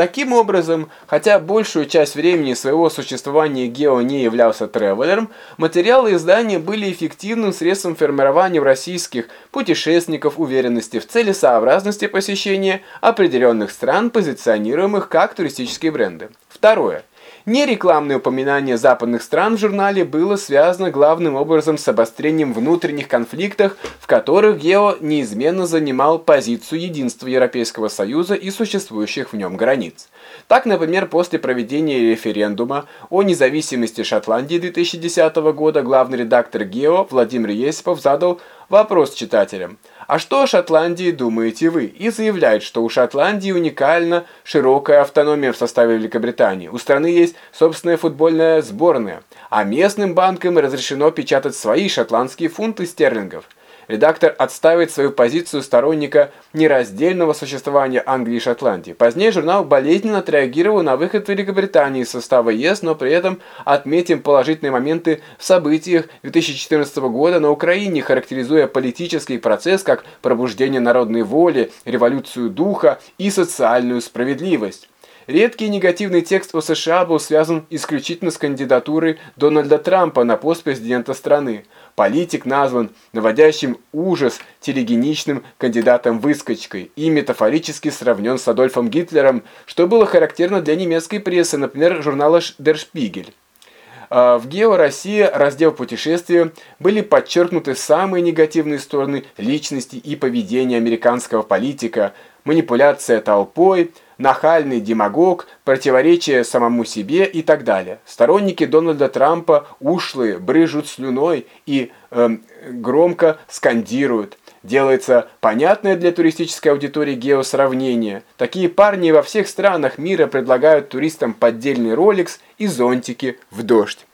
Таким образом, хотя большую часть времени своего существования Гео не являлся тревелером, материалы издания были эффективным средством формирования российских путешественников уверенности в целесообразности посещения определенных стран, позиционируемых как туристические бренды. Второе. Нерекламное упоминание западных стран в журнале было связано главным образом с обострением внутренних конфликтов, в которых Гео неизменно занимал позицию единства Европейского Союза и существующих в нем границ. Так, например, после проведения референдума о независимости Шотландии 2010 года главный редактор Гео Владимир Есипов задал вопрос читателям – а что о Шотландии думаете вы? И заявляет, что у Шотландии уникально широкая автономия в составе Великобритании. У страны есть собственная футбольная сборная, а местным банкам разрешено печатать свои шотландские фунты стерлингов. Редактор отставит свою позицию сторонника нераздельного существования Англии и Шотландии. Позднее журнал болезненно отреагировал на выход Великобритании из состава ЕС, но при этом отметим положительные моменты в событиях 2014 года на Украине, характеризуя политический процесс как пробуждение народной воли, революцию духа и социальную справедливость. Редкий негативный текст о США был связан исключительно с кандидатурой Дональда Трампа на пост президента страны. Политик назван наводящим ужас телегеничным кандидатом-выскочкой и метафорически сравнен с Адольфом Гитлером, что было характерно для немецкой прессы, например, журнала Der. А, в «Гео Россия» раздел «Путешествия» были подчеркнуты самые негативные стороны личности и поведения американского политика, манипуляция толпой, нахальный демагог, противоречие самому себе и так далее. Сторонники Дональда Трампа ушлые, брыжут слюной и э, громко скандируют. Делается понятное для туристической аудитории геосравнение. Такие парни во всех странах мира предлагают туристам поддельный роликс и зонтики в дождь.